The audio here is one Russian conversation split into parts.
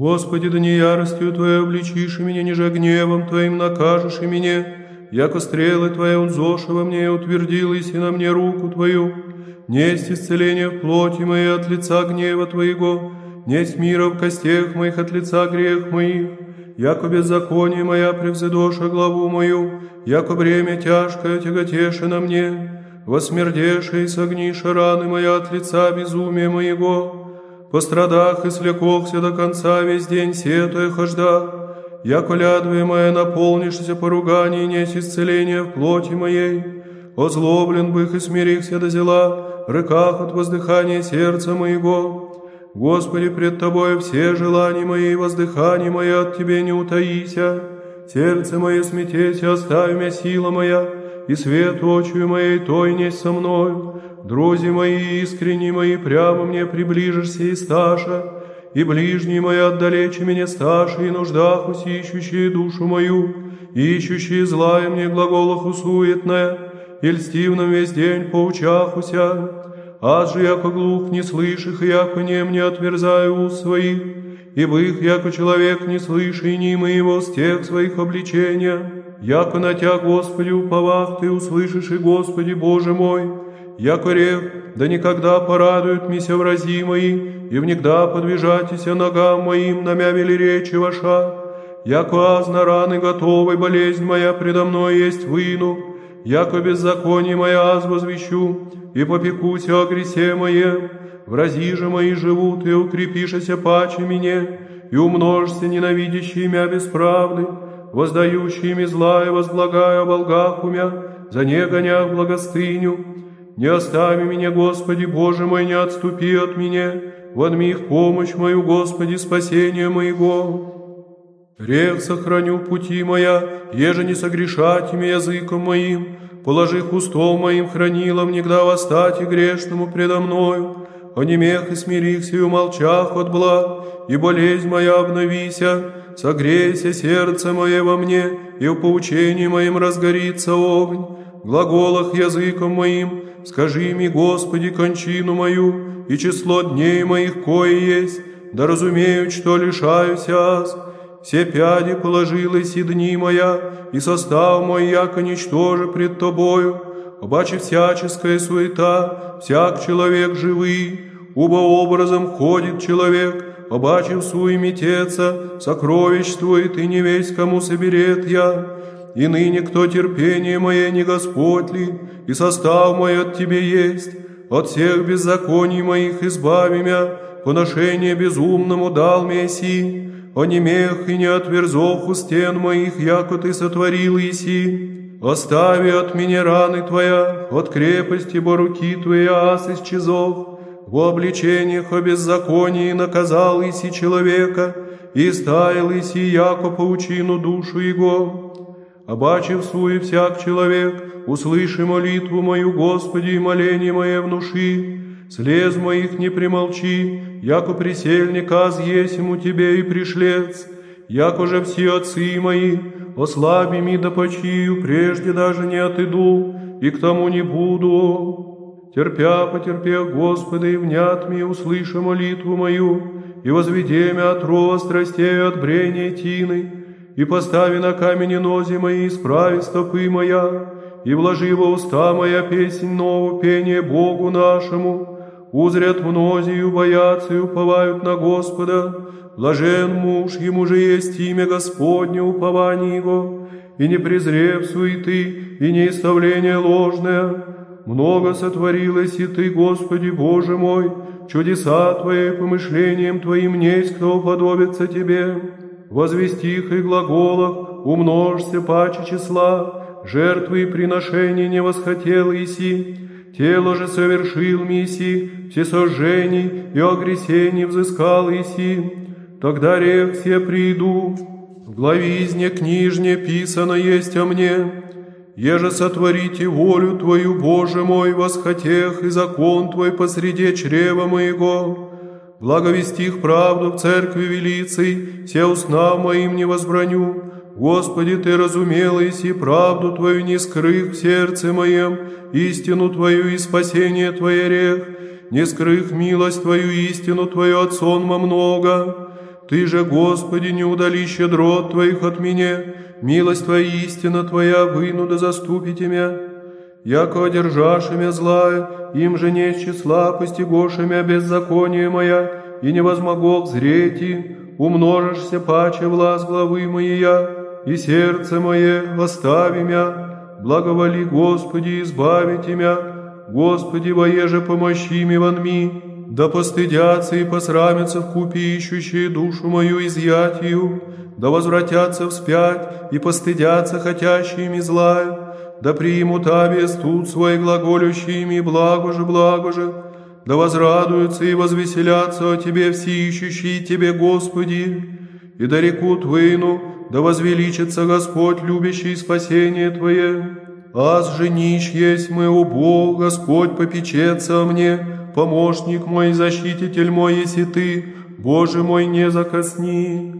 Господи, да не яростью Твоей обличишь и меня, ниже гневом Твоим накажешь и меня, яко стрелы Твои унзоши во мне утвердилась и на мне руку Твою. Несть исцеление в плоти моей от лица гнева Твоего, несть мира в костях моих от лица грех моих, яко беззаконие моя превзедоша главу мою, яко бремя тяжкое тяготеше на мне, восмердеше и согниша раны моя от лица безумия моего, по страдах и слекохся до конца весь день сетуя хожда, яко лядве моя наполнишься поруганий, несть исцеления в плоти моей, озлоблен бых и смирихся до зела, рыках от воздыхания сердца моего, Господи, пред Тобой все желания мои воздыхания мои от Тебе не утаися. Сердце мое смятеся, оставь меня сила моя, и свет очью моей той несть со мною. Друзья мои, искренние мои, прямо мне приближишься и сташа, и ближние мои отдалече меня сташи, и нуждах усищущие душу мою, и ищущие злая мне глаголах усуетная, и льстивным весь день поучахуся, Аз же, яко глух не слыших, и яко нем не отверзаю уст своих, и их, яко человек не слыши, ни моего тех своих обличения, яко на Тя, Господи, уповах Ты услышишь, и Господи, Боже мой, яко рех, да никогда порадуют мися врази мои, и внегда подвижатися ногам моим, намя вели речи ваша, яко аз на раны готовой болезнь моя предо мной есть выну, яко беззаконие моя аз возвещу, и попекуся о гресе моем, врази же мои живут, и укрепишься паче мне, и умножься ненавидящие мя бесправды, воздающими зла и возблагая о волгах умя, за не гоня в благостыню. Не остави меня, Господи, Боже мой, не отступи от меня, водми их помощь мою, Господи, спасение моего. Рех сохраню пути моя, еже не согрешать ими языком моим, положив устом моим хранилом, негда восстать и грешному предо мною, онемех и смирихся и умолчах от благ, и болезнь моя обновися, согрейся сердце мое во мне, и в поучении моим разгорится огонь, глаголах языком моим, скажи ми, Господи, кончину мою, и число дней моих кое есть, да разумею, что лишаюсь аз, все пяди положилась и дни моя, и состав мой, яко ничтоже пред тобою, обаче всяческая суета, всяк человек живый, убо образом ходит человек, обаче в суеметеца, сокровищствует и не весь кому соберет я, и ныне кто терпение мое не Господь ли, и состав мой от Тебе есть, от всех беззаконий моих избави мя, поношение безумному дал Мессии, онемех и не отверзох у стен моих, яко ты сотворил иси. Остави от меня раны твоя, от крепости бо руки твоя ас исчезов. В обличениях о беззаконии наказал иси человека, и ставил иси яко паучину душу его. Обачив суе всяк человек, услыши молитву мою, Господи, и моление мое внуши, слез моих не примолчи, яко присельник аз есму тебе и пришлец, яко же все отцы мои, ослаби ми да почию, прежде даже не отыду, и к тому не буду. Терпя, потерпев, Господи, и внят мне, услыша молитву мою, и возведи мя от рова страстей от брения тины, и постави на камени нози мои, исправи стопы моя, и вложи во уста моя песнь нового пения Богу нашему, узрят мнозию, боятся и уповают на Господа. Блажен муж, ему же есть имя Господне, упование его, и не презрев суеты, и не иставление ложное. Много сотворилось и ты, Господи Боже мой, чудеса Твои, помышлением Твоим несть, кто уподобится Тебе. Возвести их и глаголах, умножься паче числа, жертвы и приношения не восхотел Иси, тело же совершил Миси, все сожжений и огресений взыскал Иси, тогда рех все приду. В главизне книжне писано есть о мне, еже сотворите волю Твою, Боже мой, восхотех, и закон Твой посреди чрева моего. Благовестих правду в церкви велицей, все устна моим не возбраню, Господи, Ты разумел и правду Твою не скрых в сердце моем, истину Твою и спасение Твое рех, не скрых милость Твою, истину Твою от сонма много. Ты же, Господи, не удали щедрот Твоих от меня, милость Твоя истина Твоя вынуда заступите мя. Яко одержаши мя злая, им же не числа постигоши мя беззаконие моя, и не возмогу зреть, умножишься паче власть главы моя, и сердце мое остави мя, благоволи Господи, избавите мя, Господи, воеже помощи ми ванми, да постыдятся и посрамятся в купе ищущие душу мою изъятию, да возвратятся вспять и постыдятся хотящими злая, да примут обез тут свой глаголющими, благо же, благо же, да возрадуются и возвеселятся о Тебе все ищущие Тебе, Господи, и да рекут выну, да возвеличится Господь, любящий спасение Твое. Аз женищ есть мы, о Бог, Господь попечется мне, помощник мой, защититель мой, если Ты, Боже мой, не закосни.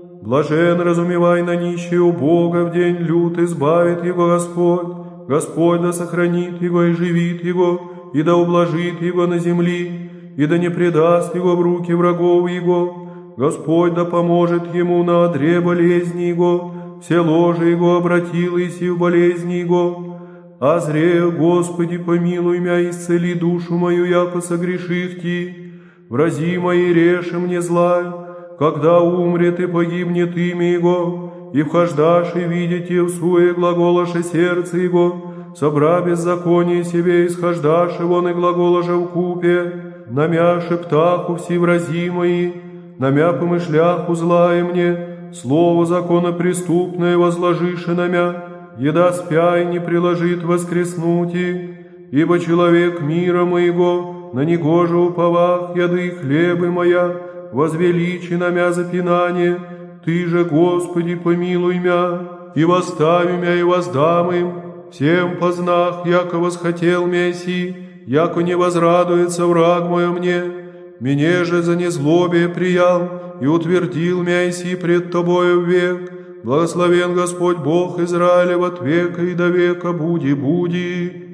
Блажен разумевай на нищего Бога в день лют, избавит его Господь. Господь да сохранит его и живит его, и да ублажит его на земли, и да не предаст его в руки врагов его. Господь да поможет ему на одре болезни его, все ложи его обратилось и в болезни его. Азрея, Господи, помилуй мя, исцели душу мою, яко согрешив Ти. Врази мои реши мне зла, когда умрет и погибнет имя Его, и вхождашь и видите в суе глаголаше сердце его, собра беззаконие себе исхождашь вон и глаголаже в купе, намя шептаху всевразимои, намя помышляху злая мне, слово закона преступное возложишь и намя, еда спя и не приложит воскреснути, ибо человек мира моего, на негоже уповах яды хлебы моя, возвеличи намя запинание, ты же, Господи, помилуй мя, и восстави мя, и воздам им, всем познах, яко восхотел Месси, яко не возрадуется враг мой мне, мне же за незлобие приял и утвердил Месси пред Тобою век, благословен Господь Бог Израилев от века и до века, буди, буди.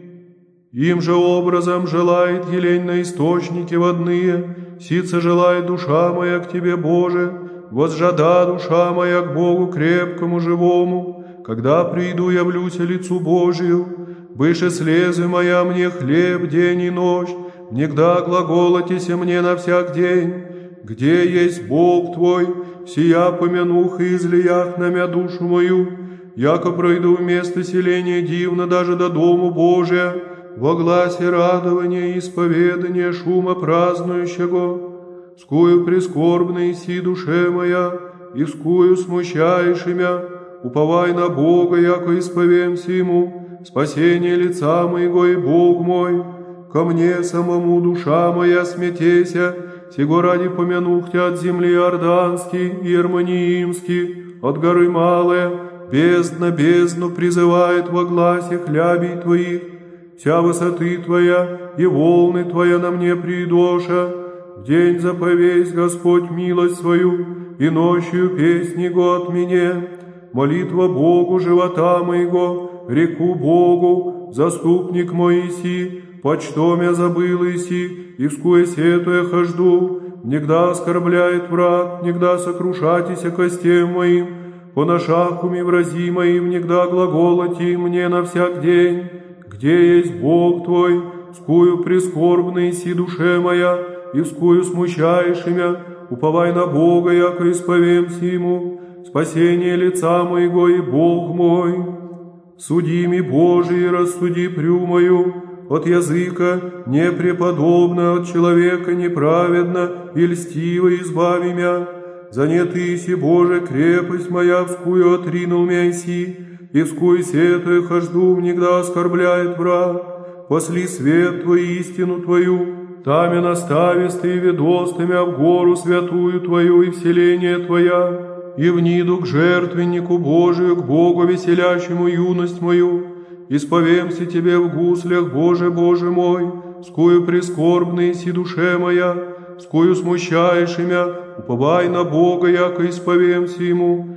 Им же образом желает елень на источнике водные, сица желает душа моя к Тебе, Боже, возжада душа моя к Богу крепкому, живому, когда приду явлюся лицу Божию, быше слезы моя мне хлеб день и ночь, негда глаголотися мне на всяк день, где есть Бог Твой, сия помянух и излиях на мя душу мою, яко пройду в место селения дивно даже до дому Божия, во гласе радования исповедания шума празднующего, скую прискорбной си душе моя, и скую смущаешь имя, уповай на Бога, яко исповемся Ему, спасение лица моего и Бог мой, ко мне самому душа моя смятеся, сего ради помянух тебя от земли Орданский и Ермониимский, от горы Малая, бездна бездну призывает во гласе хлябей Твоих, вся высоты Твоя и волны Твоя на мне придоша, в день заповесть Господь милость свою, и ночью песни год мне. Молитва Богу живота моего, реку Богу, заступник мой иси, почтом я забыл иси, и вскуе сетуя хожду, Негда оскорбляет враг, негда сокрушатися костем моим, по нашахуми врази моим, негда глаголоти мне на всяк день. Где есть Бог твой, скую прискорбный си душе моя, и вскую смущаешь имя, уповай на Бога, яко исповемся Ему, спасение лица моего и Бог мой. Суди ми, Божий, рассуди прю мою, от языка непреподобно, от человека неправедно и льстиво избави мя. За не тыси, Боже, крепость моя, вскую отринул мяйси, и вскую сетуя хожду, негда оскорбляет враг. Посли свет Твой, истину Твою, там и наставист и ведост в гору святую Твою и вселение Твоя, и вниду к жертвеннику Божию, к Богу веселящему юность мою. Исповемся Тебе в гуслях, Боже, Боже мой, скую прискорбный си душе моя, скую смущаешь имя, уповай на Бога, яко исповемся Ему,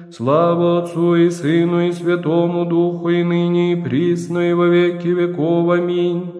Слава Отцу и Сыну и Святому Духу, и ныне и присно, и во веки веков. Аминь.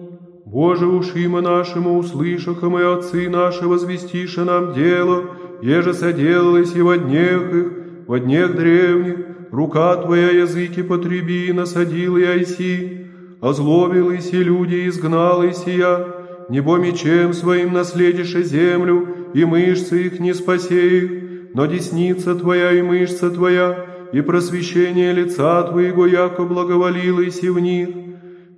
Боже, ушима нашему услышаха, мы отцы наши возвестиша нам дело, еже соделалось и во днях их, во днях древних, рука Твоя языки потреби, насадил и айси, озлобил и си люди, изгнал и сия, небо мечем своим наследишь землю, и мышцы их не спасе их, но десница Твоя и мышца Твоя, и просвещение лица Твоего, яко благоволил и си в них.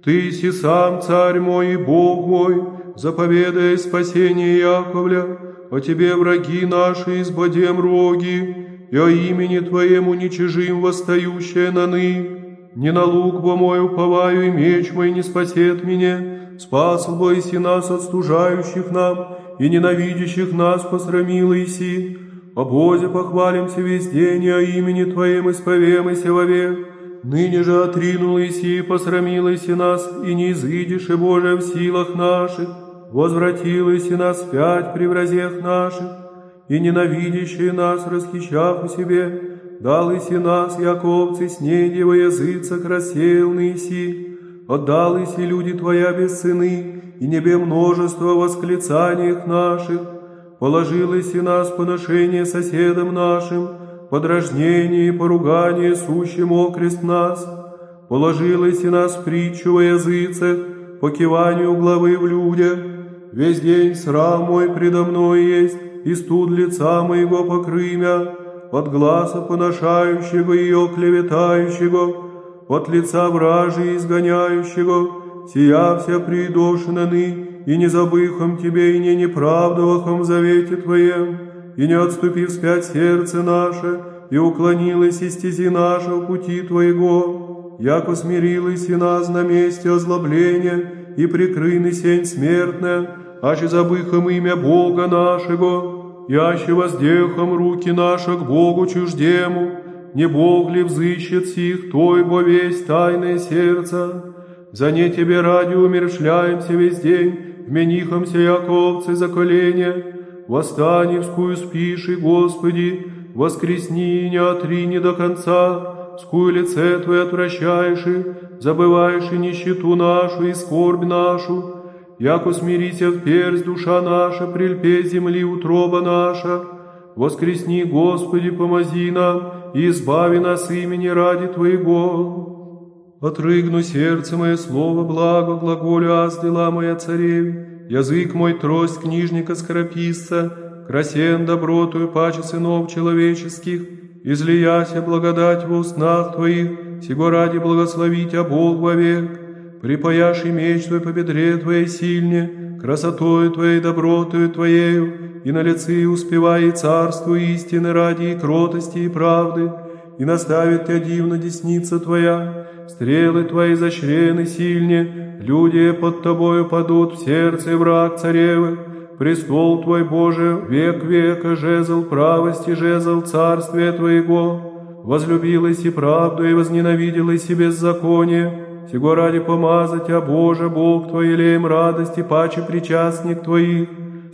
Ты си сам, царь мой и Бог мой, заповедая спасение Яковля, о Тебе враги наши избодем роги, и о имени Твоему уничижим восстающее на ны. Не на лук бо мой уповаю, и меч мой не спасет меня, спас бо и нас от стужающих нам, и ненавидящих нас посрамил Иси. О Бозе похвалимся весь день, и о имени Твоем исповемся вовек. Ныне же отринул Иси и посрамил Иси нас, и не изыдешь, и Боже, в силах наших. Возвратил Иси нас пять при вразех наших, и ненавидящие нас, расхищав у себе, дал Иси нас, яковцы, снедево языцах рассеял Иси, отдал люди Твоя без сыны, и небе множество восклицаниях наших, положилось и нас поношение соседам нашим, подражнение и поругание сущим окрест нас, положилось и нас притчу во языцах, по главы в людях, весь день срам мой предо мной есть, и студ лица моего покрымя, от глаза поношающего ее клеветающего, от лица вражи изгоняющего, сия вся придошена ны, и не забыхом тебе, и не неправдовахом завете твоем, и не отступив спять сердце наше, и уклонилось из стези нашего пути твоего, яко смирилась и нас на месте озлобления, и прикрыны сень смертная, аще забыхом имя Бога нашего, яще воздехом руки наши к Богу чуждему, не Бог ли взыщет сих, той бо весь тайное сердце, за не тебе ради умершляемся весь день, вменихомся, яковцы, за колени, восстань вскую спиши, Господи, воскресни и не отрини до конца, скую лице Твое отвращаешь и забываешь и нищету нашу и скорбь нашу, яко смирися в персь душа наша, прильпе земли утроба наша, воскресни, Господи, помози нам и избави нас имени ради Твоего. Отрыгну сердце мое слово благо, глаголю аз дела моя царевь, язык мой трость книжника скорописца, красен добротую паче сынов человеческих, излияся благодать в устнах Твоих, сего ради благословить, а Бог вовек, припаяши меч Твой по бедре Твоей сильне, красотою Твоей, добротою Твоею, и на лице успевай и царству истины ради и кротости и правды, и наставит Тебя дивно десница Твоя, стрелы Твои защрены сильне, люди под Тобою падут в сердце враг царевы, престол Твой, Боже, век века, жезл правости, жезл царствия Твоего, возлюбилась и правду, и возненавиделась и беззаконие, сего ради помазать, а Боже, Бог Твой, елеем радости, паче причастник Твоих,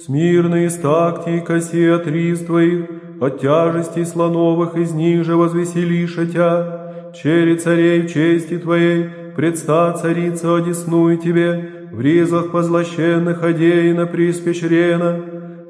смирные стакти и коси от риз Твоих, от тяжестей слоновых из них же возвеселиша Тя, чери царей в чести Твоей, предста царица одесную Тебе, в ризах позлощенных одеяна приспещрена,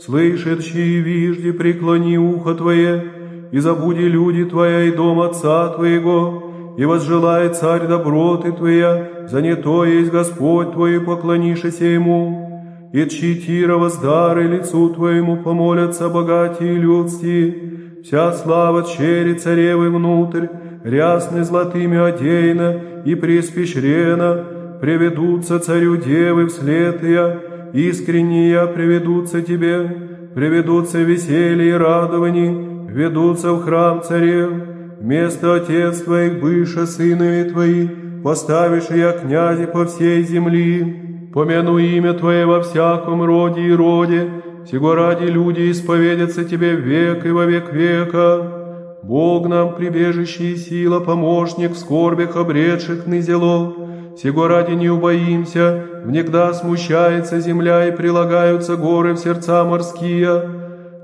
слышит, чьи вижди, преклони ухо Твое, и забуди люди Твоя и дом Отца Твоего, и возжелает царь доброты Твоя, за не то есть Господь Твой, поклонишься Ему, и чьи воздары лицу Твоему помолятся богатые людские, вся слава чери царевы внутрь, рясны золотыми одеяна, и преспещрена, приведутся царю девы вслед я, искренние приведутся тебе, приведутся веселье и радований, ведутся в храм царев, вместо отец твоих быша сынове твои, поставишь я князи по всей земли, помяну имя Твое во всяком роде и роде, сего ради люди исповедятся Тебе век и во век века. Бог нам прибежище и сила, помощник в скорбях обретших низело, сего ради не убоимся, внегда смущается земля и прилагаются горы в сердца морские,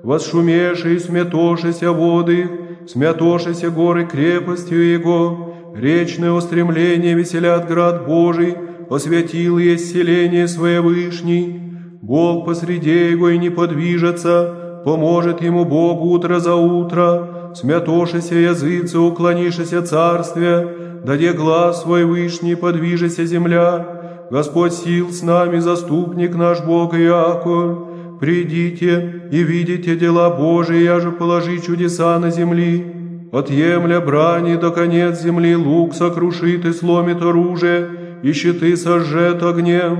восшумевшие и сметошися воды, смятошися горы крепостью Его, речное устремление веселят град Божий, осветил есть селение свое вышний. Бог посреди его и не подвижется, поможет ему Бог утро за утро, смятошися языцы, уклонишися царствия, даде глаз свой вышний, подвижися земля. Господь сил с нами, заступник наш Бог Иаков. Придите и видите дела Божии, я же положи чудеса на земли. Отъемля брани до конец земли лук сокрушит и сломит оружие, и щиты сожжет огнем.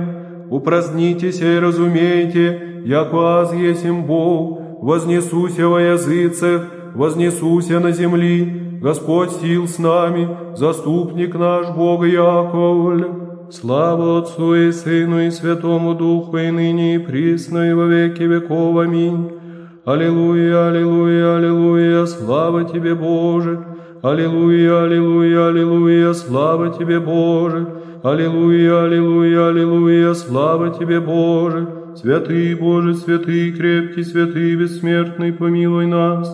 Упразднитесь и разумейте, яко аз есим Бог, вознесуся во языцах, вознесуся на земли, Господь сил с нами, заступник наш Бог Яковль. Слава Отцу и Сыну и Святому Духу, и ныне и присно, и во веки веков. Аминь. Аллилуйя, аллилуйя, аллилуйя, слава Тебе, Боже! Аллилуйя, аллилуйя, аллилуйя, слава Тебе, Боже! Аллилуйя, аллилуйя, аллилуйя, слава Тебе, Боже! Святый Боже, святый, крепкий, святый, бессмертный, помилуй нас!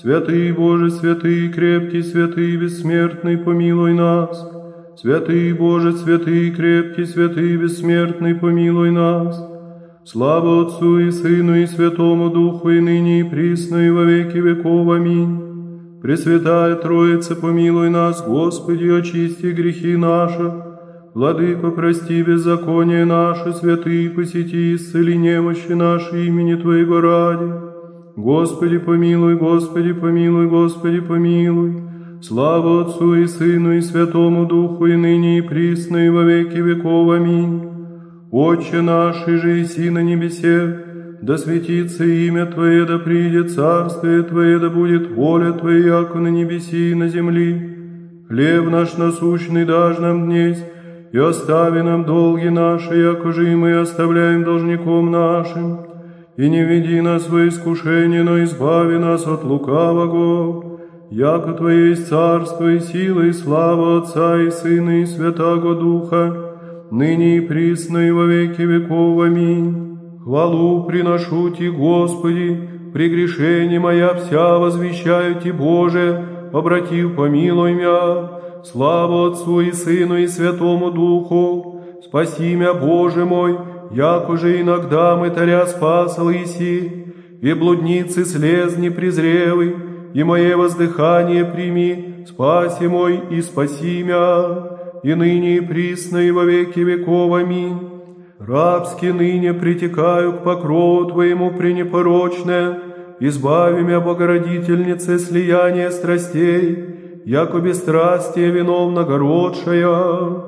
Святый Боже, святый, крепкий, святый, бессмертный, помилуй нас! Святый Боже, святый, крепкий, святый, бессмертный, помилуй нас! Слава Отцу и Сыну и Святому Духу, и ныне и присно, и во веки веков. Аминь. Пресвятая Троица, помилуй нас, Господи, очисти грехи наши. Владыко, прости беззаконие наше, святые, посети, исцели немощи наши имени Твоего ради. Господи, помилуй, Господи, помилуй, Господи, помилуй. Слава Отцу и Сыну и Святому Духу, и ныне и присно, и во веки веков. Аминь. Отче наш, и же иси на небесе, да светится имя Твое, да придет царствие Твое, да будет воля Твоя, яко на небеси и на земли. Хлеб наш насущный дашь нам днесь, и остави нам долги наши, яко же и мы оставляем должником нашим. И не веди нас во искушение, но избави нас от лукавого. Яко Твое есть царство и сила и слава Отца и Сына и Святаго Духа, ныне и присно и во веки веков. Аминь. Хвалу приношу Ти, Господи, прегрешение моя вся возвещаю Ти, Боже, обратив помилуй мя. Слава Отцу и Сыну и Святому Духу, спаси мя, Боже мой, яко же иногда мытаря спасал Иси, и блудницы слез непрезревый, и мое воздыхание прими, спаси мой и спаси мя и ныне и присно, и во веки веков. Аминь. Рабски ныне притекаю к покрову Твоему пренепорочное, избави меня, Богородительнице, слияние страстей, яко бесстрастие вином нагородшая.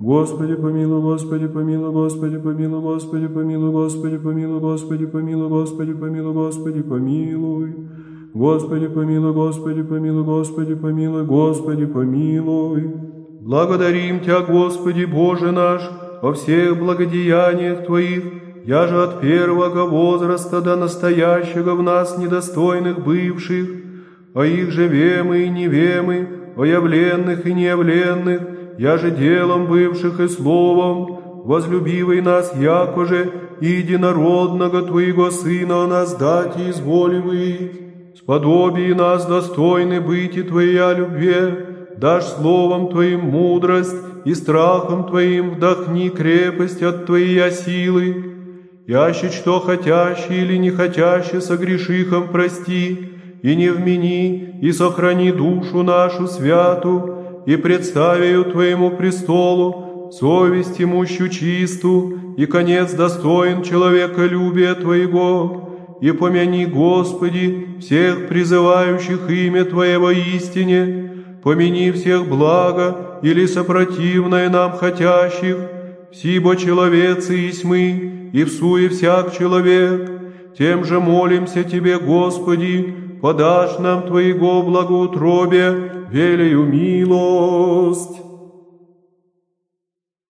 Господи, помилуй, Господи, помилуй, Господи, помилуй, Господи, помилуй, Господи, помилуй, Господи, помилуй, Господи, помилуй, Господи, помилуй. Господи, помилуй, Господи, помилуй, Господи, помилуй, Господи, помилуй. Благодарим Тебя, Господи, Боже наш, во всех благодеяниях Твоих, я же от первого возраста до настоящего в нас недостойных бывших, а их же вемы и невемы, о явленных и неявленных, я же делом бывших и словом, возлюбивый нас, яко же единородного Твоего Сына нас дать и изволивый сподобии нас достойны быть и Твоя любви, дашь словом Твоим мудрость и страхом Твоим вдохни крепость от Твоей силы. Яще что хотящий или не хотяще согрешихом прости, и не вмени, и сохрани душу нашу святу, и представию Твоему престолу, совесть имущу чисту, и конец достоин человеколюбия Твоего, и помяни, Господи, всех призывающих имя Твоего истине, помяни всех благо или сопротивное нам хотящих, сибо человецы есть мы, и в суе всяк человек, тем же молимся Тебе, Господи, подашь нам Твоего благоутробия, велею милость.